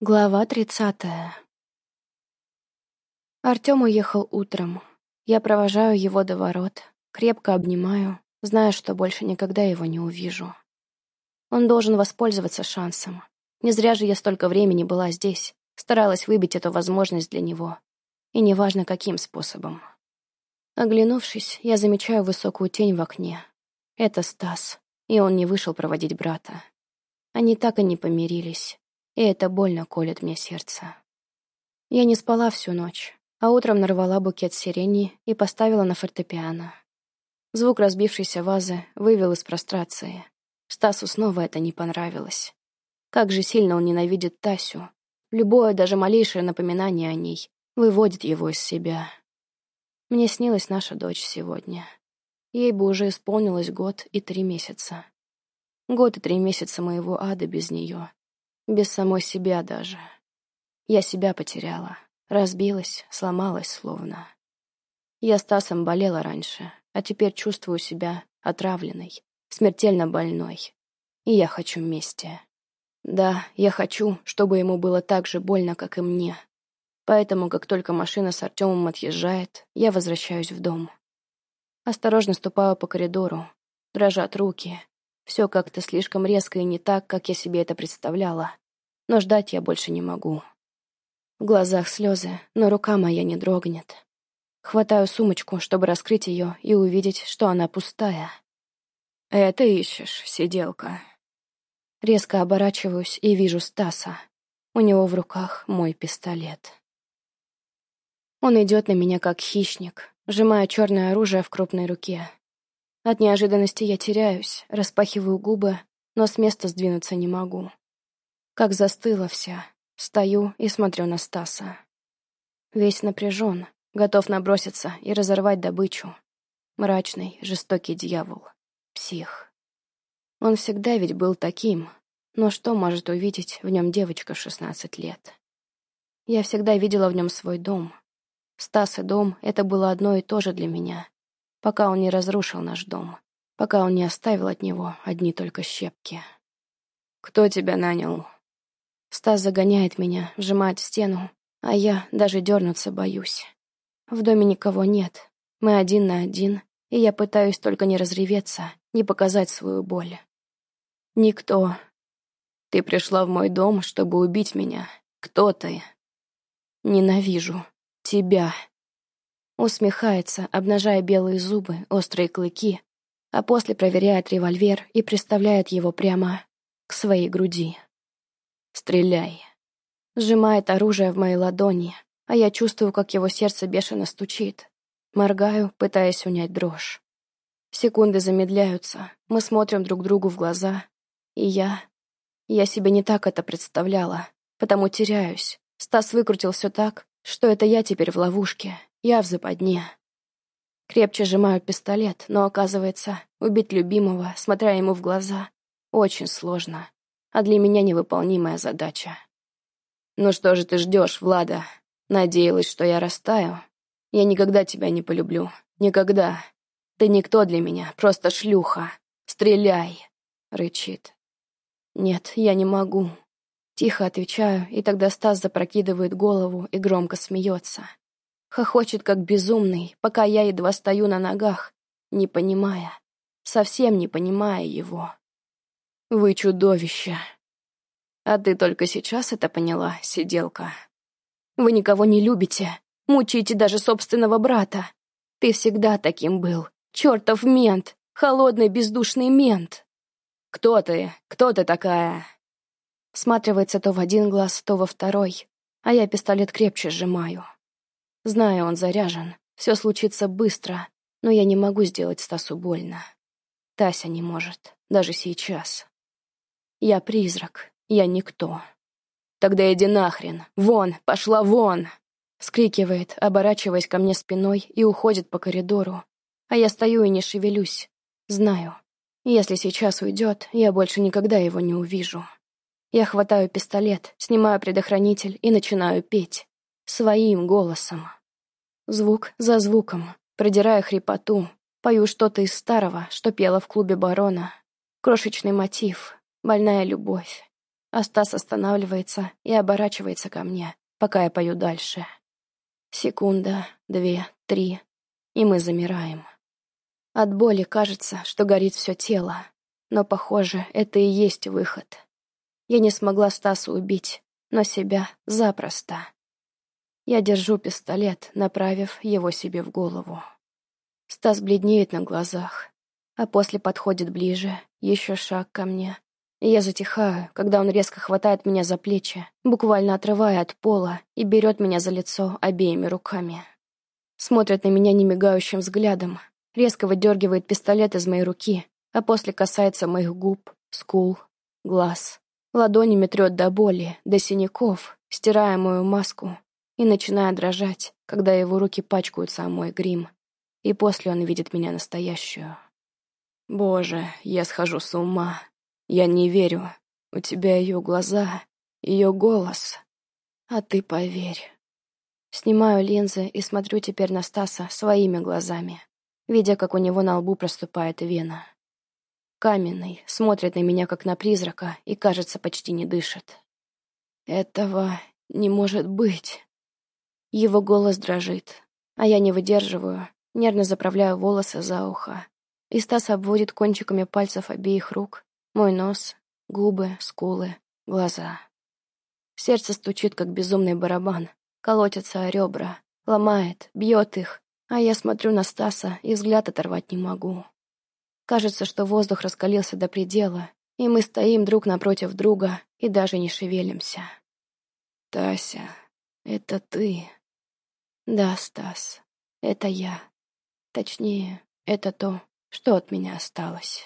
Глава тридцатая. Артём уехал утром. Я провожаю его до ворот, крепко обнимаю, зная, что больше никогда его не увижу. Он должен воспользоваться шансом. Не зря же я столько времени была здесь, старалась выбить эту возможность для него. И неважно, каким способом. Оглянувшись, я замечаю высокую тень в окне. Это Стас, и он не вышел проводить брата. Они так и не помирились и это больно колет мне сердце. Я не спала всю ночь, а утром нарвала букет сирени и поставила на фортепиано. Звук разбившейся вазы вывел из прострации. Стасу снова это не понравилось. Как же сильно он ненавидит Тасю. Любое, даже малейшее напоминание о ней выводит его из себя. Мне снилась наша дочь сегодня. Ей бы уже исполнилось год и три месяца. Год и три месяца моего ада без нее. Без самой себя даже. Я себя потеряла. Разбилась, сломалась словно. Я Стасом болела раньше, а теперь чувствую себя отравленной, смертельно больной. И я хочу мести. Да, я хочу, чтобы ему было так же больно, как и мне. Поэтому, как только машина с Артемом отъезжает, я возвращаюсь в дом. Осторожно ступаю по коридору. Дрожат руки, все как-то слишком резко и не так, как я себе это представляла. Но ждать я больше не могу. В глазах слезы, но рука моя не дрогнет. Хватаю сумочку, чтобы раскрыть ее и увидеть, что она пустая. «Это ищешь, сиделка». Резко оборачиваюсь и вижу Стаса. У него в руках мой пистолет. Он идет на меня как хищник, сжимая черное оружие в крупной руке. От неожиданности я теряюсь, распахиваю губы, но с места сдвинуться не могу. Как застыла вся, стою и смотрю на Стаса. Весь напряжен, готов наброситься и разорвать добычу. Мрачный, жестокий дьявол. Псих. Он всегда ведь был таким, но что может увидеть в нем девочка в шестнадцать лет? Я всегда видела в нем свой дом. Стас и дом — это было одно и то же для меня пока он не разрушил наш дом, пока он не оставил от него одни только щепки. «Кто тебя нанял?» Стас загоняет меня, вжимает в стену, а я даже дернуться боюсь. В доме никого нет, мы один на один, и я пытаюсь только не разреветься, не показать свою боль. «Никто. Ты пришла в мой дом, чтобы убить меня. Кто ты?» «Ненавижу. Тебя». Усмехается, обнажая белые зубы, острые клыки, а после проверяет револьвер и приставляет его прямо к своей груди. «Стреляй!» Сжимает оружие в моей ладони, а я чувствую, как его сердце бешено стучит. Моргаю, пытаясь унять дрожь. Секунды замедляются, мы смотрим друг другу в глаза, и я... Я себе не так это представляла, потому теряюсь. Стас выкрутил все так, что это я теперь в ловушке, я в западне. Крепче сжимаю пистолет, но, оказывается, убить любимого, смотря ему в глаза, очень сложно, а для меня невыполнимая задача. «Ну что же ты ждешь, Влада? Надеялась, что я растаю? Я никогда тебя не полюблю. Никогда. Ты никто для меня, просто шлюха. Стреляй!» — рычит. «Нет, я не могу». Тихо отвечаю, и тогда Стас запрокидывает голову и громко смеется. Хохочет, как безумный, пока я едва стою на ногах, не понимая, совсем не понимая его. Вы чудовище. А ты только сейчас это поняла, сиделка. Вы никого не любите, мучаете даже собственного брата. Ты всегда таким был. Чертов мент, холодный бездушный мент. Кто ты? Кто ты такая? Сматривается то в один глаз, то во второй, а я пистолет крепче сжимаю. Знаю, он заряжен. Все случится быстро, но я не могу сделать Стасу больно. Тася не может, даже сейчас. Я призрак, я никто. Тогда иди нахрен, вон, пошла вон! Скрикивает, оборачиваясь ко мне спиной и уходит по коридору. А я стою и не шевелюсь. Знаю, если сейчас уйдет, я больше никогда его не увижу. Я хватаю пистолет, снимаю предохранитель и начинаю петь. Своим голосом. Звук за звуком, продирая хрипоту, пою что-то из старого, что пела в клубе барона. Крошечный мотив, больная любовь. а Стас останавливается и оборачивается ко мне, пока я пою дальше. Секунда, две, три, и мы замираем. От боли кажется, что горит все тело, но, похоже, это и есть выход. Я не смогла Стаса убить, но себя запросто. Я держу пистолет, направив его себе в голову. Стас бледнеет на глазах, а после подходит ближе, еще шаг ко мне. Я затихаю, когда он резко хватает меня за плечи, буквально отрывая от пола и берет меня за лицо обеими руками. Смотрит на меня немигающим взглядом, резко выдергивает пистолет из моей руки, а после касается моих губ, скул, глаз. Ладонями трет до боли, до синяков, стирая мою маску, и начинаю дрожать, когда его руки пачкаются о мой грим. И после он видит меня настоящую. Боже, я схожу с ума. Я не верю. У тебя ее глаза, ее голос. А ты поверь. Снимаю линзы и смотрю теперь на Стаса своими глазами, видя, как у него на лбу проступает вена. Каменный, смотрит на меня, как на призрака, и, кажется, почти не дышит. Этого не может быть. Его голос дрожит, а я не выдерживаю, нервно заправляю волосы за ухо. И Стас обводит кончиками пальцев обеих рук мой нос, губы, скулы, глаза. Сердце стучит, как безумный барабан, колотится о ребра, ломает, бьет их, а я смотрю на Стаса и взгляд оторвать не могу. Кажется, что воздух раскалился до предела, и мы стоим друг напротив друга и даже не шевелимся. «Тася, это ты?» «Да, Стас, это я. Точнее, это то, что от меня осталось».